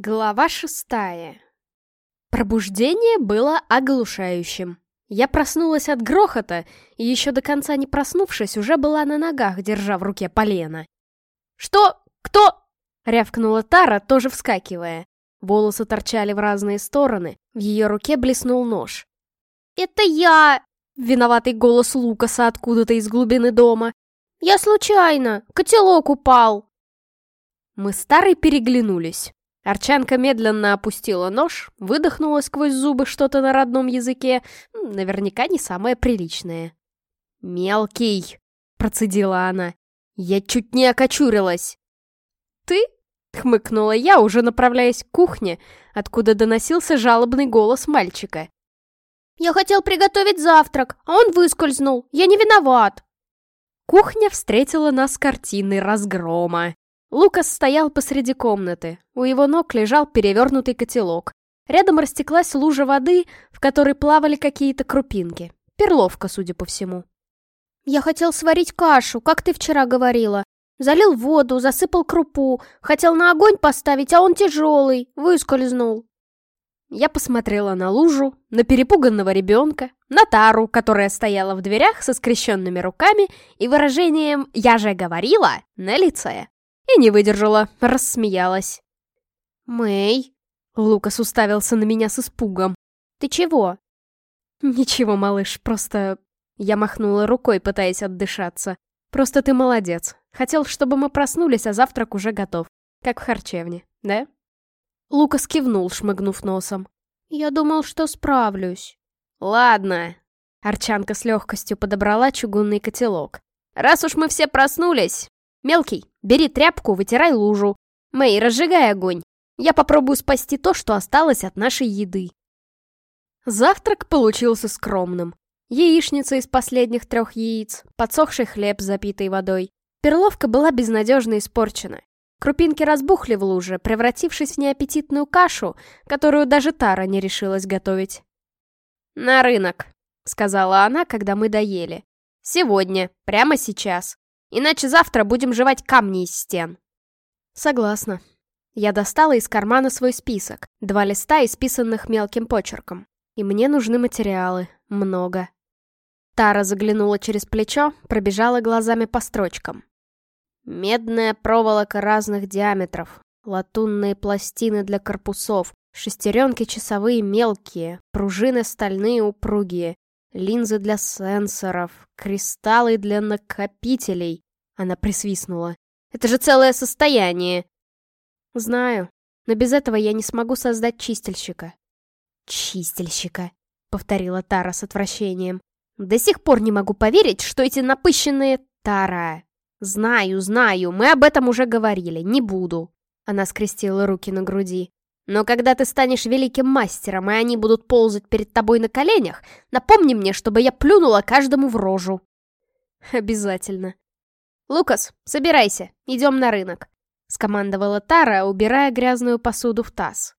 Глава шестая. Пробуждение было оглушающим. Я проснулась от грохота, и еще до конца не проснувшись, уже была на ногах, держа в руке полено. «Что? Кто?» — рявкнула Тара, тоже вскакивая. Волосы торчали в разные стороны, в ее руке блеснул нож. «Это я!» — виноватый голос Лукаса откуда-то из глубины дома. «Я случайно! Котелок упал!» Мы с Тарой переглянулись. Арчанка медленно опустила нож, выдохнула сквозь зубы что-то на родном языке, наверняка не самое приличное. «Мелкий!» — процедила она. «Я чуть не окочурилась!» «Ты?» — хмыкнула я, уже направляясь к кухне, откуда доносился жалобный голос мальчика. «Я хотел приготовить завтрак, а он выскользнул. Я не виноват!» Кухня встретила нас картиной разгрома. Лукас стоял посреди комнаты. У его ног лежал перевернутый котелок. Рядом растеклась лужа воды, в которой плавали какие-то крупинки. Перловка, судя по всему. «Я хотел сварить кашу, как ты вчера говорила. Залил воду, засыпал крупу, хотел на огонь поставить, а он тяжелый, выскользнул». Я посмотрела на лужу, на перепуганного ребенка, на Тару, которая стояла в дверях со скрещенными руками и выражением «я же говорила» на лице. И не выдержала, рассмеялась. «Мэй?» Лукас уставился на меня с испугом. «Ты чего?» «Ничего, малыш, просто...» Я махнула рукой, пытаясь отдышаться. «Просто ты молодец. Хотел, чтобы мы проснулись, а завтрак уже готов. Как в харчевне, да?» Лукас кивнул, шмыгнув носом. «Я думал, что справлюсь». «Ладно». Арчанка с легкостью подобрала чугунный котелок. «Раз уж мы все проснулись, Мелкий, бери тряпку, вытирай лужу. Мэй, разжигай огонь. Я попробую спасти то, что осталось от нашей еды. Завтрак получился скромным. Яичница из последних трех яиц, подсохший хлеб, запитый водой. Перловка была безнадежно испорчена. Крупинки разбухли в луже, превратившись в неаппетитную кашу, которую даже Тара не решилась готовить. «На рынок», — сказала она, когда мы доели. «Сегодня, прямо сейчас. Иначе завтра будем жевать камни из стен. Согласна. Я достала из кармана свой список. Два листа, исписанных мелким почерком. И мне нужны материалы. Много. Тара заглянула через плечо, пробежала глазами по строчкам. Медная проволока разных диаметров, латунные пластины для корпусов, шестеренки часовые мелкие, пружины стальные упругие, линзы для сенсоров, кристаллы для накопителей. Она присвистнула. Это же целое состояние. Знаю, но без этого я не смогу создать чистильщика. Чистильщика, повторила Тара с отвращением. До сих пор не могу поверить, что эти напыщенные... Тара. Знаю, знаю, мы об этом уже говорили, не буду. Она скрестила руки на груди. Но когда ты станешь великим мастером, и они будут ползать перед тобой на коленях, напомни мне, чтобы я плюнула каждому в рожу. Обязательно. Лукас, собирайся, идем на рынок. Скомандовала Тара, убирая грязную посуду в таз.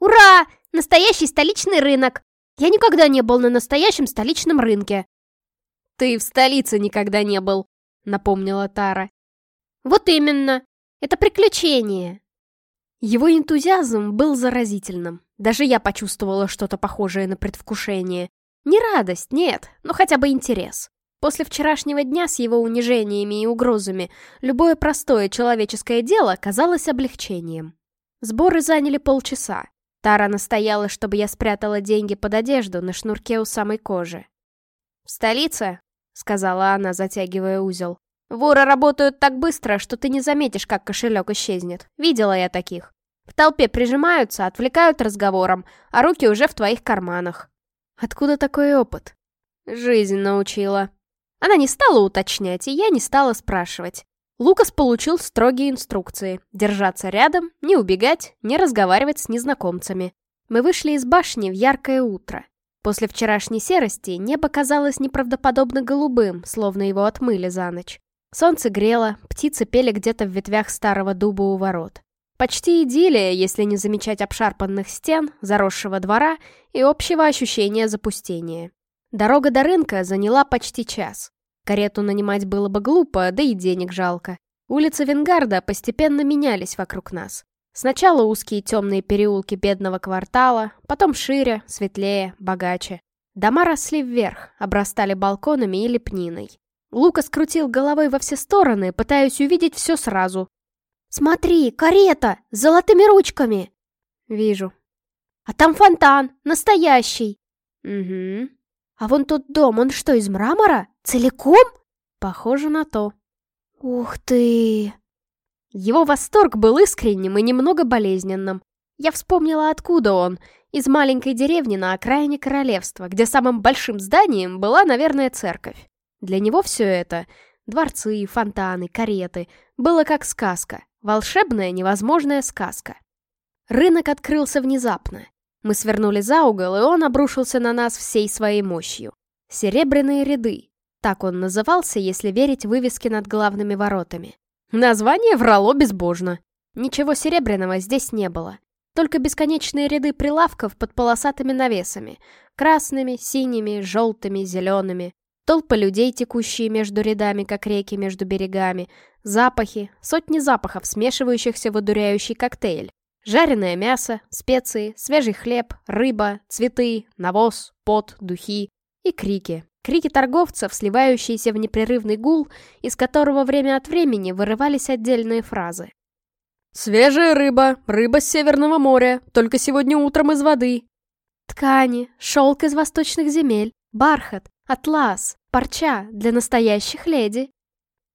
Ура! Настоящий столичный рынок! Я никогда не был на настоящем столичном рынке. Ты в столице никогда не был, напомнила Тара. Вот именно. Это приключение. Его энтузиазм был заразительным. Даже я почувствовала что-то похожее на предвкушение. Не радость, нет, но хотя бы интерес. После вчерашнего дня с его унижениями и угрозами любое простое человеческое дело казалось облегчением. Сборы заняли полчаса. Тара настояла, чтобы я спрятала деньги под одежду на шнурке у самой кожи. «В столице», — сказала она, затягивая узел, Воры работают так быстро, что ты не заметишь, как кошелек исчезнет. Видела я таких. В толпе прижимаются, отвлекают разговором, а руки уже в твоих карманах. Откуда такой опыт? Жизнь научила. Она не стала уточнять, и я не стала спрашивать. Лукас получил строгие инструкции. Держаться рядом, не убегать, не разговаривать с незнакомцами. Мы вышли из башни в яркое утро. После вчерашней серости небо казалось неправдоподобно голубым, словно его отмыли за ночь. Солнце грело, птицы пели где-то в ветвях старого дуба у ворот. Почти идиллия, если не замечать обшарпанных стен, заросшего двора и общего ощущения запустения. Дорога до рынка заняла почти час. Карету нанимать было бы глупо, да и денег жалко. Улицы Венгарда постепенно менялись вокруг нас. Сначала узкие темные переулки бедного квартала, потом шире, светлее, богаче. Дома росли вверх, обрастали балконами и лепниной. Лука скрутил головой во все стороны, пытаясь увидеть все сразу. «Смотри, карета! С золотыми ручками!» «Вижу». «А там фонтан! Настоящий!» «Угу». «А вон тот дом, он что, из мрамора? Целиком?» «Похоже на то». «Ух ты!» Его восторг был искренним и немного болезненным. Я вспомнила, откуда он. Из маленькой деревни на окраине королевства, где самым большим зданием была, наверное, церковь. Для него все это — дворцы, фонтаны, кареты — было как сказка. Волшебная, невозможная сказка. Рынок открылся внезапно. Мы свернули за угол, и он обрушился на нас всей своей мощью. Серебряные ряды. Так он назывался, если верить вывеске над главными воротами. Название врало безбожно. Ничего серебряного здесь не было. Только бесконечные ряды прилавков под полосатыми навесами. Красными, синими, желтыми, зелеными. Толпы людей, текущие между рядами, как реки между берегами. Запахи, сотни запахов, смешивающихся в одуряющий коктейль. Жареное мясо, специи, свежий хлеб, рыба, цветы, навоз, пот, духи и крики. Крики торговцев, сливающиеся в непрерывный гул, из которого время от времени вырывались отдельные фразы. «Свежая рыба, рыба с Северного моря, только сегодня утром из воды». «Ткани, шелк из восточных земель, бархат, атлас, парча для настоящих леди».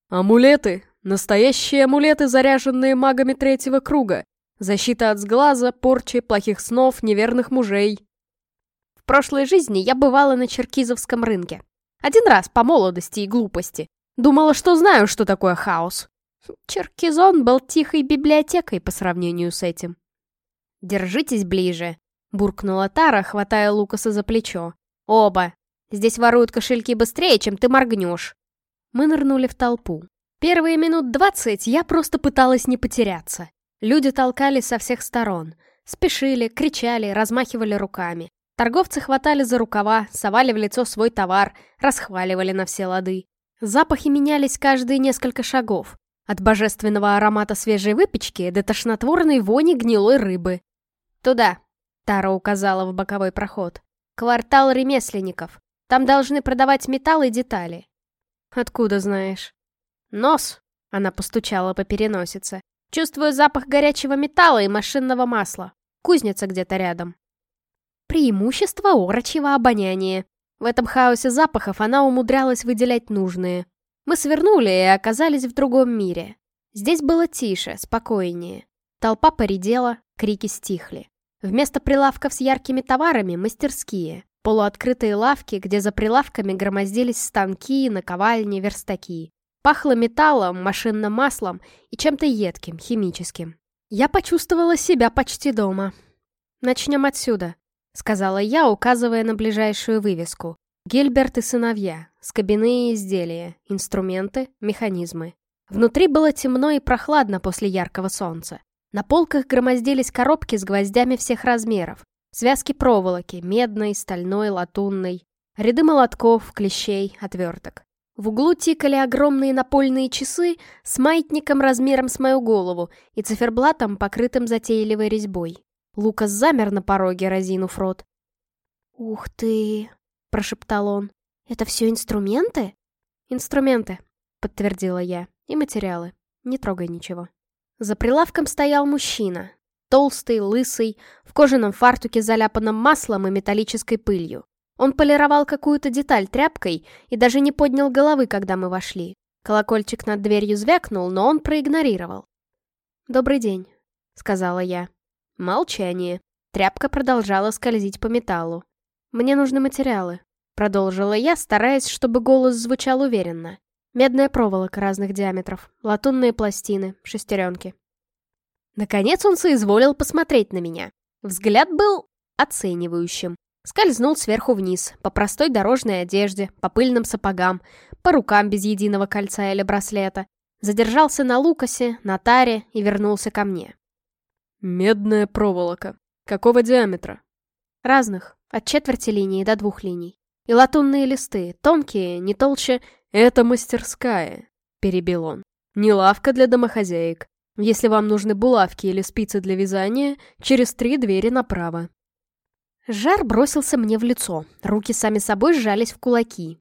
«Амулеты, настоящие амулеты, заряженные магами третьего круга. Защита от сглаза, порчи, плохих снов, неверных мужей». В прошлой жизни я бывала на Черкизовском рынке. Один раз по молодости и глупости. Думала, что знаю, что такое хаос. Черкизон был тихой библиотекой по сравнению с этим. «Держитесь ближе», — буркнула Тара, хватая Лукаса за плечо. «Оба! Здесь воруют кошельки быстрее, чем ты моргнешь!» Мы нырнули в толпу. Первые минут двадцать я просто пыталась не потеряться. Люди толкались со всех сторон. Спешили, кричали, размахивали руками. Торговцы хватали за рукава, совали в лицо свой товар, расхваливали на все лады. Запахи менялись каждые несколько шагов. От божественного аромата свежей выпечки до тошнотворной вони гнилой рыбы. «Туда», — Тара указала в боковой проход. «Квартал ремесленников. Там должны продавать металл и детали». «Откуда знаешь?» «Нос», — она постучала по переносице. «Чувствую запах горячего металла и машинного масла. Кузница где-то рядом». Преимущество орочьего обоняния. В этом хаосе запахов она умудрялась выделять нужные. Мы свернули и оказались в другом мире. Здесь было тише, спокойнее. Толпа поредела, крики стихли. Вместо прилавков с яркими товарами — мастерские. Полуоткрытые лавки, где за прилавками громоздились станки, наковальни, верстаки. Пахло металлом, машинным маслом и чем-то едким, химическим. Я почувствовала себя почти дома. Начнем отсюда. — сказала я, указывая на ближайшую вывеску. «Гильберт и сыновья. Скобяные изделия. Инструменты. Механизмы». Внутри было темно и прохладно после яркого солнца. На полках громоздились коробки с гвоздями всех размеров. Связки проволоки, медной, стальной, латунной. Ряды молотков, клещей, отверток. В углу тикали огромные напольные часы с маятником размером с мою голову и циферблатом, покрытым затейливой резьбой. Лукас замер на пороге, разинув рот. «Ух ты!» — прошептал он. «Это все инструменты?» «Инструменты», — подтвердила я. «И материалы. Не трогай ничего». За прилавком стоял мужчина. Толстый, лысый, в кожаном фартуке, заляпанном маслом и металлической пылью. Он полировал какую-то деталь тряпкой и даже не поднял головы, когда мы вошли. Колокольчик над дверью звякнул, но он проигнорировал. «Добрый день», — сказала я. Молчание. Тряпка продолжала скользить по металлу. «Мне нужны материалы», — продолжила я, стараясь, чтобы голос звучал уверенно. Медная проволока разных диаметров, латунные пластины, шестеренки. Наконец он соизволил посмотреть на меня. Взгляд был оценивающим. Скользнул сверху вниз, по простой дорожной одежде, по пыльным сапогам, по рукам без единого кольца или браслета. Задержался на Лукасе, на таре и вернулся ко мне. Медная проволока. Какого диаметра? Разных, от четверти линии до двух линий. И латунные листы, тонкие, не толще. Это мастерская, перебил он. Не лавка для домохозяек. Если вам нужны булавки или спицы для вязания, через три двери направо. Жар бросился мне в лицо, руки сами собой сжались в кулаки.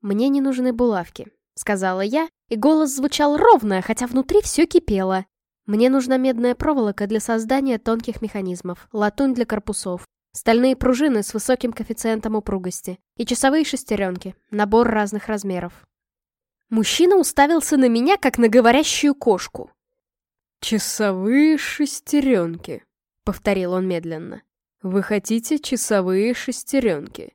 «Мне не нужны булавки», — сказала я, и голос звучал ровно, хотя внутри все кипело. «Мне нужна медная проволока для создания тонких механизмов, латунь для корпусов, стальные пружины с высоким коэффициентом упругости и часовые шестеренки, набор разных размеров». Мужчина уставился на меня, как на говорящую кошку. «Часовые шестеренки», — повторил он медленно. «Вы хотите часовые шестеренки?»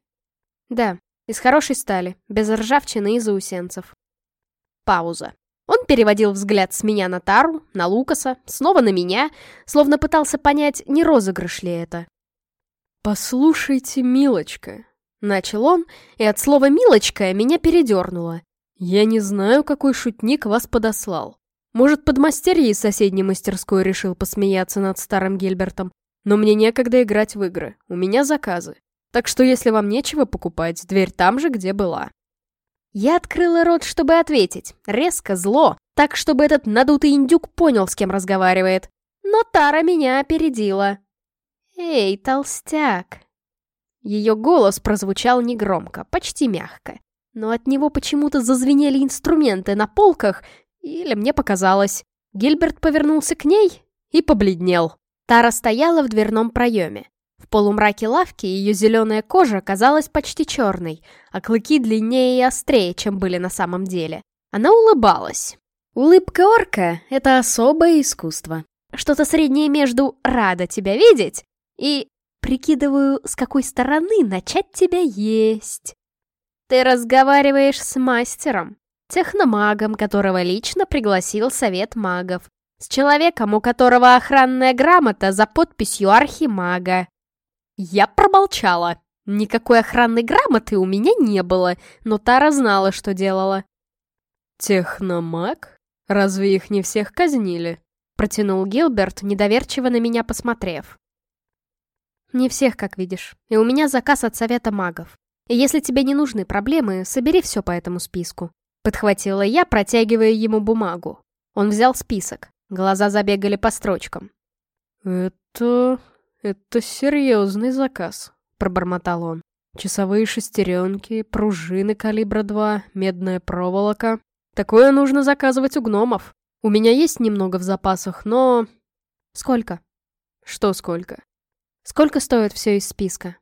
«Да, из хорошей стали, без ржавчины и заусенцев». Пауза. Он переводил взгляд с меня на Тару, на Лукаса, снова на меня, словно пытался понять, не розыгрыш ли это. «Послушайте, милочка», — начал он, и от слова «милочка» меня передернуло. «Я не знаю, какой шутник вас подослал. Может, подмастерье из соседней мастерской решил посмеяться над старым Гильбертом, но мне некогда играть в игры, у меня заказы. Так что если вам нечего покупать, дверь там же, где была. Я открыла рот, чтобы ответить, резко, зло, так, чтобы этот надутый индюк понял, с кем разговаривает. Но Тара меня опередила. «Эй, толстяк!» Ее голос прозвучал негромко, почти мягко. Но от него почему-то зазвенели инструменты на полках, или мне показалось. Гильберт повернулся к ней и побледнел. Тара стояла в дверном проеме. В полумраке лавки ее зеленая кожа казалась почти черной, а клыки длиннее и острее, чем были на самом деле. Она улыбалась. Улыбка орка — это особое искусство. Что-то среднее между «рада тебя видеть» и «прикидываю, с какой стороны начать тебя есть». Ты разговариваешь с мастером, техномагом, которого лично пригласил совет магов, с человеком, у которого охранная грамота за подписью архимага. Я промолчала. Никакой охранной грамоты у меня не было, но Тара знала, что делала. «Техномаг? Разве их не всех казнили?» Протянул Гилберт, недоверчиво на меня посмотрев. «Не всех, как видишь. И у меня заказ от Совета магов. И если тебе не нужны проблемы, собери все по этому списку». Подхватила я, протягивая ему бумагу. Он взял список. Глаза забегали по строчкам. «Это... это серьезный заказ», — пробормотал он. «Часовые шестеренки, пружины калибра 2, медная проволока. Такое нужно заказывать у гномов. У меня есть немного в запасах, но...» «Сколько?» «Что сколько?» «Сколько стоит все из списка?»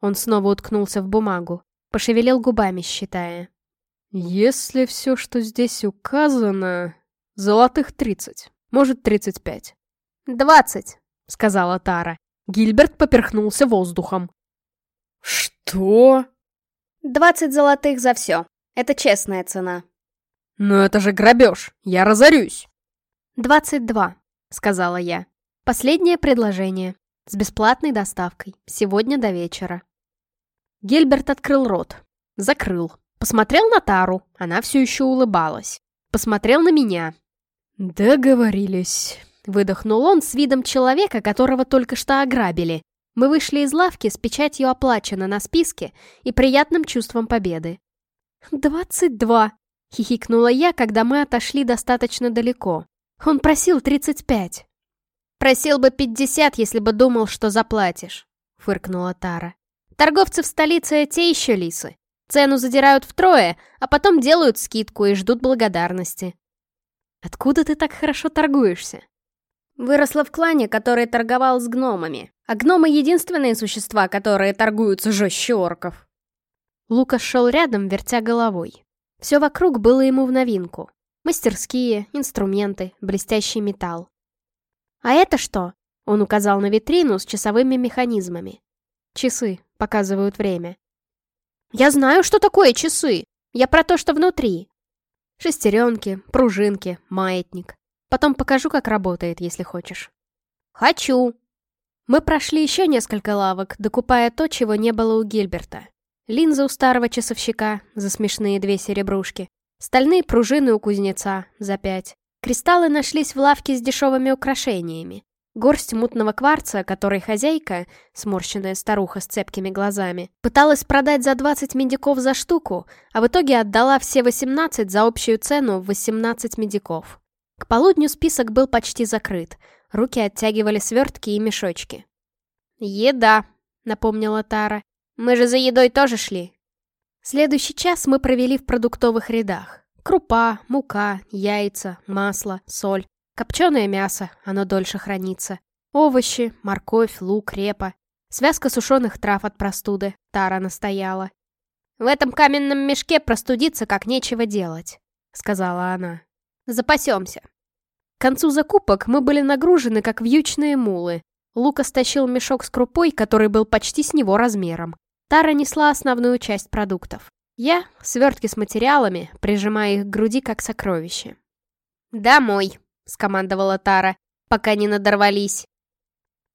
Он снова уткнулся в бумагу, пошевелил губами, считая. «Если все, что здесь указано, «Золотых тридцать. Может, тридцать пять». «Двадцать», — сказала Тара. Гильберт поперхнулся воздухом. «Что?» «Двадцать золотых за все. Это честная цена». «Но это же грабеж! Я разорюсь!» «Двадцать два», — сказала я. «Последнее предложение. С бесплатной доставкой. Сегодня до вечера». Гильберт открыл рот. Закрыл. Посмотрел на Тару. Она все еще улыбалась. Посмотрел на меня. «Договорились», — выдохнул он с видом человека, которого только что ограбили. Мы вышли из лавки с печатью «Оплачено» на списке и приятным чувством победы. «Двадцать два», — хихикнула я, когда мы отошли достаточно далеко. Он просил тридцать пять. «Просил бы пятьдесят, если бы думал, что заплатишь», — фыркнула Тара. «Торговцы в столице те еще лисы. Цену задирают втрое, а потом делают скидку и ждут благодарности. Откуда ты так хорошо торгуешься? Выросла в клане, который торговал с гномами. А гномы — единственные существа, которые торгуются жестче орков. Лукас шел рядом, вертя головой. Все вокруг было ему в новинку. Мастерские, инструменты, блестящий металл. «А это что?» — он указал на витрину с часовыми механизмами. «Часы показывают время». «Я знаю, что такое часы! Я про то, что внутри!» Шестеренки, пружинки, маятник. Потом покажу, как работает, если хочешь. Хочу! Мы прошли еще несколько лавок, докупая то, чего не было у Гильберта. Линза у старого часовщика за смешные две серебрушки. Стальные пружины у кузнеца за пять. Кристаллы нашлись в лавке с дешевыми украшениями. Горсть мутного кварца, который хозяйка, сморщенная старуха с цепкими глазами, пыталась продать за 20 медиков за штуку, а в итоге отдала все 18 за общую цену в 18 медиков. К полудню список был почти закрыт. Руки оттягивали свертки и мешочки. «Еда», — напомнила Тара. «Мы же за едой тоже шли». Следующий час мы провели в продуктовых рядах. Крупа, мука, яйца, масло, соль, копченое мясо, оно дольше хранится. Овощи, морковь, лук, репа. Связка сушеных трав от простуды, Тара настояла. «В этом каменном мешке простудиться как нечего делать», — сказала она. «Запасемся». К концу закупок мы были нагружены, как вьючные мулы. Лука стащил мешок с крупой, который был почти с него размером. Тара несла основную часть продуктов. Я — свертки с материалами, прижимая их к груди как сокровище. «Домой», — скомандовала Тара, пока не надорвались.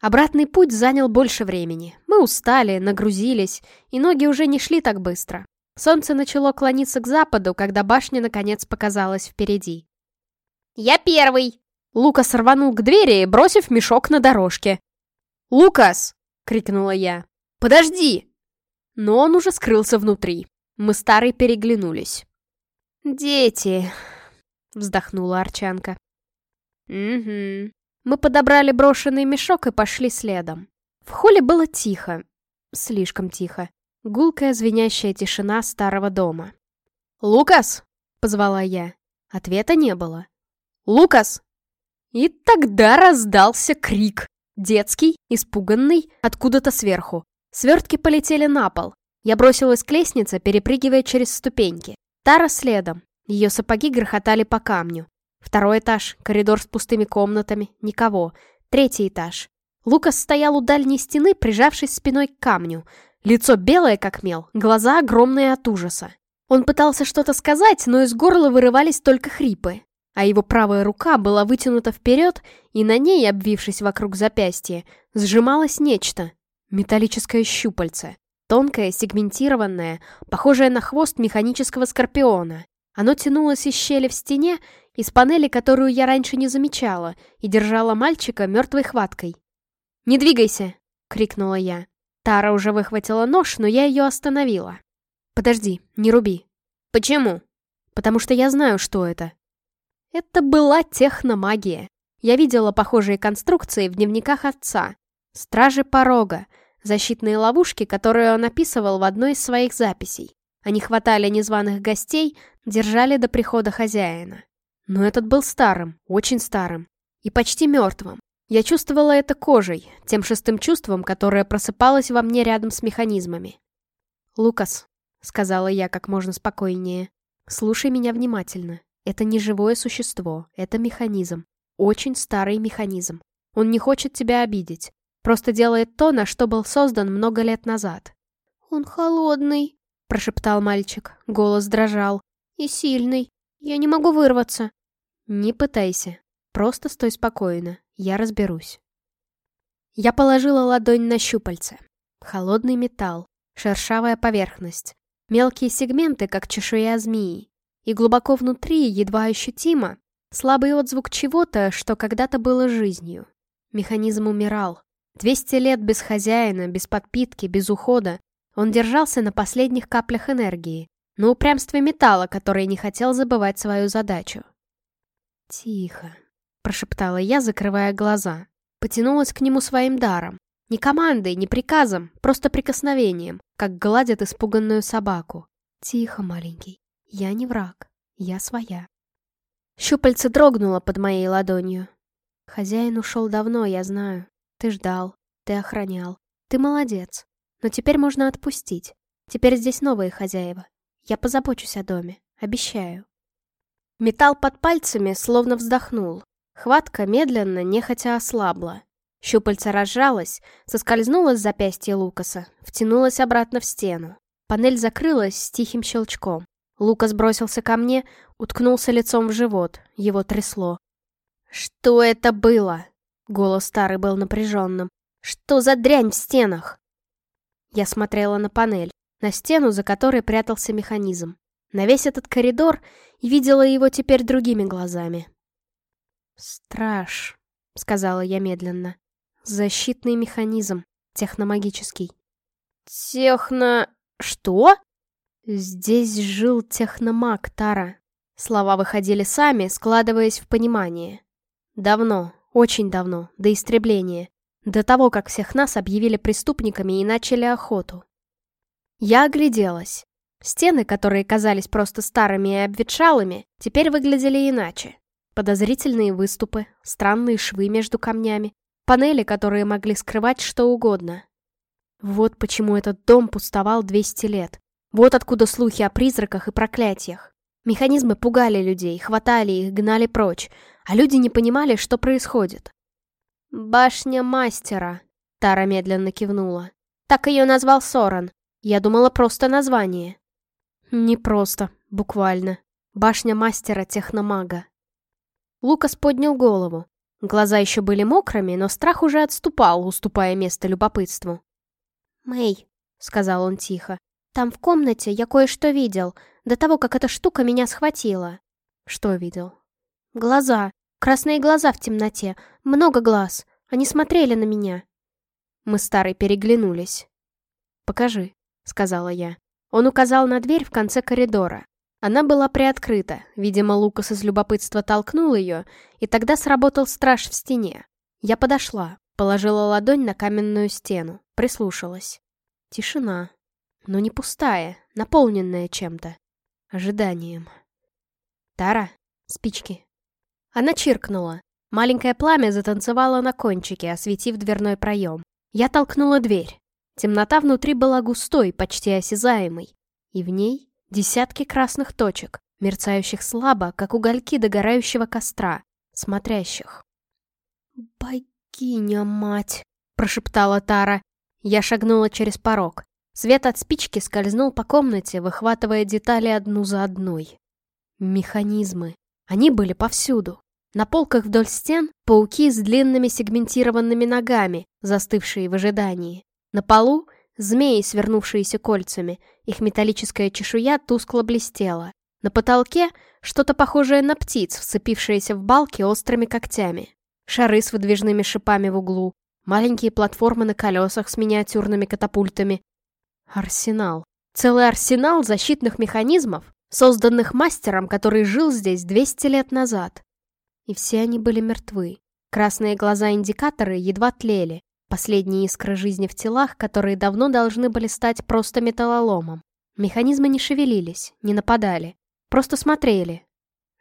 Обратный путь занял больше времени. Мы устали, нагрузились, и ноги уже не шли так быстро. Солнце начало клониться к западу, когда башня наконец показалась впереди. «Я первый!» Лукас рванул к двери, бросив мешок на дорожке. «Лукас!» — крикнула я. «Подожди!» Но он уже скрылся внутри. Мы старой переглянулись. «Дети!» — вздохнула Арчанка. «Угу». Мы подобрали брошенный мешок и пошли следом. В холле было тихо. Слишком тихо. Гулкая звенящая тишина старого дома. «Лукас!» — позвала я. Ответа не было. «Лукас!» И тогда раздался крик. Детский, испуганный, откуда-то сверху. Свертки полетели на пол. Я бросилась к лестнице, перепрыгивая через ступеньки. Тара следом. Ее сапоги грохотали по камню. Второй этаж, коридор с пустыми комнатами, никого. Третий этаж. Лукас стоял у дальней стены, прижавшись спиной к камню. Лицо белое, как мел, глаза огромные от ужаса. Он пытался что-то сказать, но из горла вырывались только хрипы. А его правая рука была вытянута вперед, и на ней, обвившись вокруг запястья, сжималось нечто. Металлическое щупальце. Тонкое, сегментированное, похожее на хвост механического скорпиона. Оно тянулось из щели в стене, из панели, которую я раньше не замечала, и держало мальчика мертвой хваткой. «Не двигайся!» — крикнула я. Тара уже выхватила нож, но я ее остановила. «Подожди, не руби». «Почему?» «Потому что я знаю, что это». Это была техномагия. Я видела похожие конструкции в дневниках отца. Стражи порога, Защитные ловушки, которые он описывал в одной из своих записей. Они хватали незваных гостей, держали до прихода хозяина. Но этот был старым, очень старым. И почти мертвым. Я чувствовала это кожей, тем шестым чувством, которое просыпалось во мне рядом с механизмами. «Лукас», — сказала я как можно спокойнее, — «слушай меня внимательно. Это не живое существо, это механизм. Очень старый механизм. Он не хочет тебя обидеть. Просто делает то, на что был создан много лет назад. «Он холодный», — прошептал мальчик. Голос дрожал. «И сильный. Я не могу вырваться». «Не пытайся. Просто стой спокойно. Я разберусь». Я положила ладонь на щупальце. Холодный металл, шершавая поверхность, мелкие сегменты, как чешуя змеи. И глубоко внутри, едва ощутимо, слабый отзвук чего-то, что когда-то было жизнью. Механизм умирал, Двести лет без хозяина, без подпитки, без ухода. Он держался на последних каплях энергии, на упрямстве металла, который не хотел забывать свою задачу. «Тихо», — прошептала я, закрывая глаза. Потянулась к нему своим даром. Не командой, не приказом, просто прикосновением, как гладят испуганную собаку. «Тихо, маленький. Я не враг. Я своя». Щупальце дрогнуло под моей ладонью. Хозяин ушел давно, я знаю. Ты ждал, ты охранял. Ты молодец. Но теперь можно отпустить. Теперь здесь новые хозяева. Я позабочусь о доме. Обещаю. Металл под пальцами словно вздохнул. Хватка медленно, нехотя ослабла. Щупальце разжалось, соскользнуло с запястья Лукаса, втянулось обратно в стену. Панель закрылась с тихим щелчком. Лукас бросился ко мне, уткнулся лицом в живот, его трясло. «Что это было?» Голос старый был напряженным. «Что за дрянь в стенах?» Я смотрела на панель, на стену, за которой прятался механизм, на весь этот коридор и видела его теперь другими глазами. «Страж», — сказала я медленно. «Защитный механизм, техномагический». «Техно... что?» «Здесь жил техномаг, Тара. Слова выходили сами, складываясь в понимание. Давно, очень давно, до истребления. До того, как всех нас объявили преступниками и начали охоту. Я огляделась. Стены, которые казались просто старыми и обветшалыми, теперь выглядели иначе. Подозрительные выступы, странные швы между камнями, панели, которые могли скрывать что угодно. Вот почему этот дом пустовал 200 лет. Вот откуда слухи о призраках и проклятиях. Механизмы пугали людей, хватали их, гнали прочь, а люди не понимали, что происходит. «Башня мастера», — Тара медленно кивнула. «Так ее назвал Соран. Я думала, просто название». «Не просто, буквально. Башня мастера техномага». Лукас поднял голову. Глаза еще были мокрыми, но страх уже отступал, уступая место любопытству. «Мэй», — сказал он тихо, — «там в комнате я кое-что видел, до того, как эта штука меня схватила». «Что видел?» «Глаза. Красные глаза в темноте. Много глаз. Они смотрели на меня». Мы с Тарой переглянулись. «Покажи», — сказала я. Он указал на дверь в конце коридора. Она была приоткрыта, видимо, Лукас из любопытства толкнул ее, и тогда сработал страж в стене. Я подошла, положила ладонь на каменную стену, прислушалась. Тишина. Но не пустая, наполненная чем-то. Ожиданием. Тара, спички. Она чиркнула. Маленькое пламя затанцевало на кончике, осветив дверной проем. Я толкнула дверь. Темнота внутри была густой, почти осязаемой. И в ней Десятки красных точек, мерцающих слабо, как угольки догорающего костра, смотрящих. «Богиня-мать!» — прошептала Тара. Я шагнула через порог. Свет от спички скользнул по комнате, выхватывая детали одну за одной. Механизмы. Они были повсюду. На полках вдоль стен пауки с длинными сегментированными ногами, застывшие в ожидании. На полу Змеи, свернувшиеся кольцами, их металлическая чешуя тускло блестела. На потолке что-то похожее на птиц, вцепившиеся в балки острыми когтями. Шары с выдвижными шипами в углу, маленькие платформы на колесах с миниатюрными катапультами. Арсенал. Целый арсенал защитных механизмов, созданных мастером, который жил здесь 200 лет назад. И все они были мертвы. Красные глаза-индикаторы едва тлели, Последние искры жизни в телах, которые давно должны были стать просто металлоломом. Механизмы не шевелились, не нападали. Просто смотрели.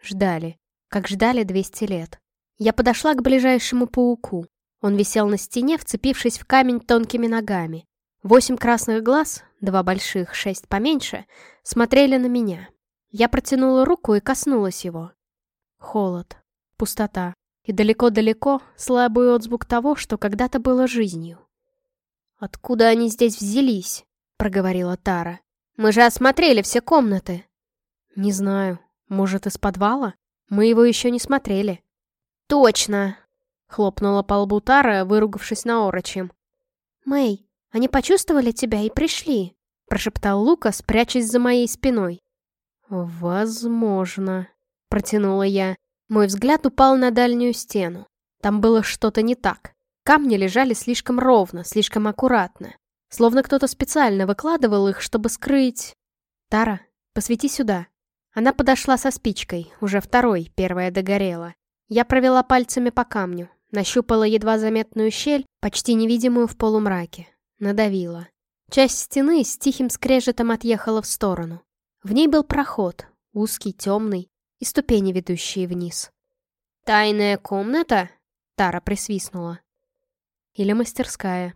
Ждали. Как ждали 200 лет. Я подошла к ближайшему пауку. Он висел на стене, вцепившись в камень тонкими ногами. Восемь красных глаз, два больших, шесть поменьше, смотрели на меня. Я протянула руку и коснулась его. Холод. Пустота и далеко-далеко слабый отзвук того, что когда-то было жизнью. «Откуда они здесь взялись?» — проговорила Тара. «Мы же осмотрели все комнаты». «Не знаю. Может, из подвала? Мы его еще не смотрели». «Точно!» — хлопнула по лбу Тара, выругавшись на орочем. «Мэй, они почувствовали тебя и пришли», — прошептал Лукас, прячась за моей спиной. «Возможно», — протянула я. Мой взгляд упал на дальнюю стену. Там было что-то не так. Камни лежали слишком ровно, слишком аккуратно. Словно кто-то специально выкладывал их, чтобы скрыть... «Тара, посвети сюда». Она подошла со спичкой, уже второй, первая догорела. Я провела пальцами по камню, нащупала едва заметную щель, почти невидимую в полумраке. Надавила. Часть стены с тихим скрежетом отъехала в сторону. В ней был проход, узкий, темный, и ступени, ведущие вниз. «Тайная комната?» — Тара присвистнула. «Или мастерская».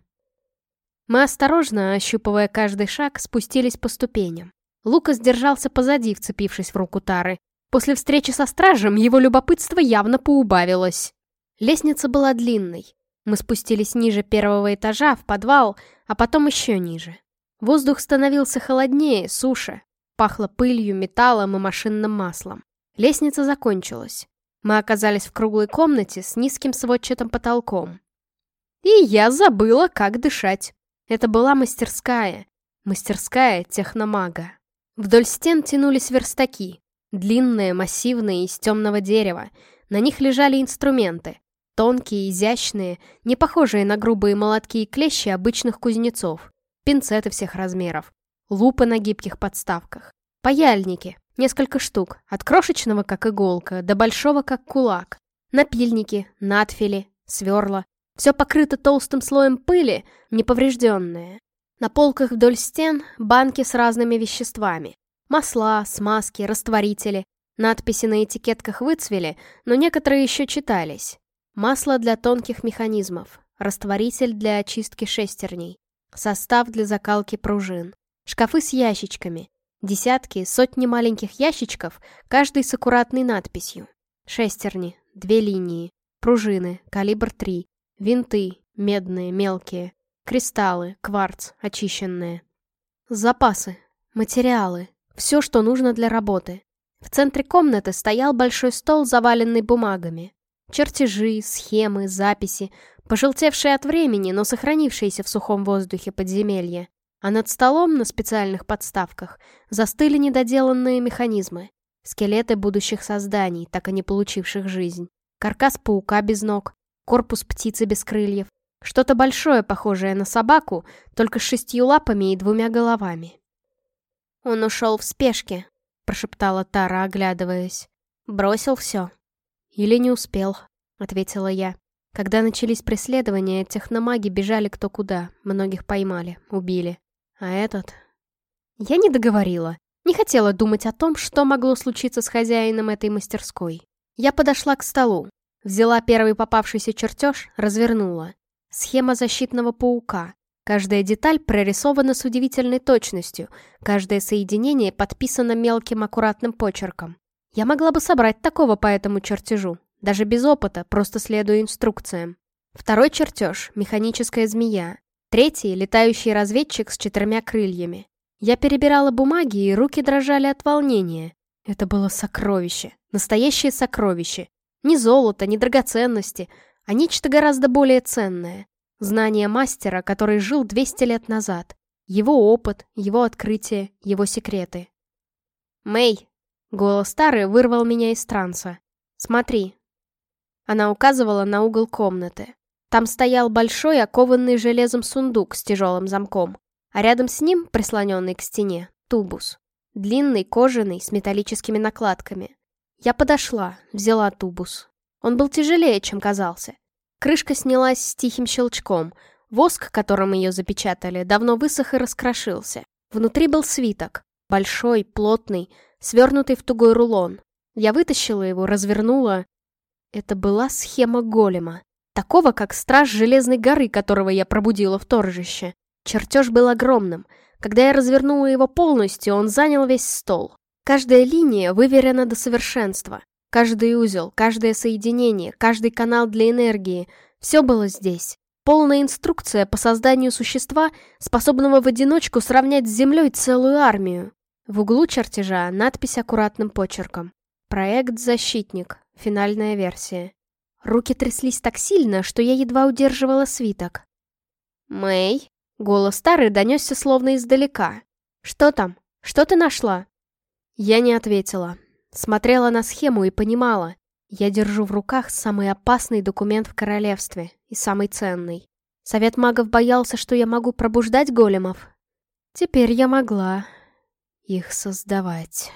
Мы осторожно, ощупывая каждый шаг, спустились по ступеням. Лукас держался позади, вцепившись в руку Тары. После встречи со стражем его любопытство явно поубавилось. Лестница была длинной. Мы спустились ниже первого этажа, в подвал, а потом еще ниже. Воздух становился холоднее, суше. Пахло пылью, металлом и машинным маслом. Лестница закончилась. Мы оказались в круглой комнате с низким сводчатым потолком. И я забыла, как дышать. Это была мастерская. Мастерская техномага. Вдоль стен тянулись верстаки. Длинные, массивные, из темного дерева. На них лежали инструменты. Тонкие, изящные, не похожие на грубые молотки и клещи обычных кузнецов. Пинцеты всех размеров. Лупы на гибких подставках. Паяльники, Несколько штук, от крошечного, как иголка, до большого, как кулак. Напильники, надфили, сверла. Все покрыто толстым слоем пыли, неповрежденное. На полках вдоль стен банки с разными веществами. Масла, смазки, растворители. Надписи на этикетках выцвели, но некоторые еще читались. Масло для тонких механизмов, растворитель для очистки шестерней, состав для закалки пружин, шкафы с ящичками, десятки, сотни маленьких ящичков, каждый с аккуратной надписью. Шестерни, две линии, пружины, калибр 3, винты, медные, мелкие, кристаллы, кварц, очищенные. Запасы, материалы, все, что нужно для работы. В центре комнаты стоял большой стол, заваленный бумагами. Чертежи, схемы, записи, пожелтевшие от времени, но сохранившиеся в сухом воздухе подземелья. А над столом на специальных подставках застыли недоделанные механизмы. Скелеты будущих созданий, так и не получивших жизнь. Каркас паука без ног, корпус птицы без крыльев. Что-то большое, похожее на собаку, только с шестью лапами и двумя головами. «Он ушел в спешке», — прошептала Тара, оглядываясь. «Бросил все». «Или не успел», — ответила я. Когда начались преследования, техномаги бежали кто куда, многих поймали, убили. А этот... Я не договорила. Не хотела думать о том, что могло случиться с хозяином этой мастерской. Я подошла к столу, взяла первый попавшийся чертеж, развернула. Схема защитного паука. Каждая деталь прорисована с удивительной точностью, каждое соединение подписано мелким аккуратным почерком. Я могла бы собрать такого по этому чертежу, даже без опыта, просто следуя инструкциям. Второй чертеж — механическая змея. Третий — летающий разведчик с четырьмя крыльями. Я перебирала бумаги, и руки дрожали от волнения. Это было сокровище. Настоящее сокровище. Не золото, не драгоценности, а нечто гораздо более ценное. Знание мастера, который жил 200 лет назад. Его опыт, его открытия, его секреты. «Мэй!» Голос старый вырвал меня из транса. «Смотри». Она указывала на угол комнаты. Там стоял большой, окованный железом сундук с тяжелым замком, а рядом с ним, прислоненный к стене, тубус. Длинный, кожаный, с металлическими накладками. Я подошла, взяла тубус. Он был тяжелее, чем казался. Крышка снялась с тихим щелчком. Воск, которым ее запечатали, давно высох и раскрошился. Внутри был свиток. Большой, плотный, свернутый в тугой рулон. Я вытащила его, развернула. Это была схема голема. Такого, как страж Железной горы, которого я пробудила в торжище. Чертеж был огромным. Когда я развернула его полностью, он занял весь стол. Каждая линия выверена до совершенства. Каждый узел, каждое соединение, каждый канал для энергии — все было здесь. Полная инструкция по созданию существа, способного в одиночку сравнять с Землей целую армию. В углу чертежа надпись аккуратным почерком. Проект «Защитник». Финальная версия. Руки тряслись так сильно, что я едва удерживала свиток. «Мэй?» Голос старый донесся словно издалека. «Что там? Что ты нашла?» Я не ответила. Смотрела на схему и понимала. Я держу в руках самый опасный документ в королевстве и самый ценный. Совет магов боялся, что я могу пробуждать големов. Теперь я могла их создавать.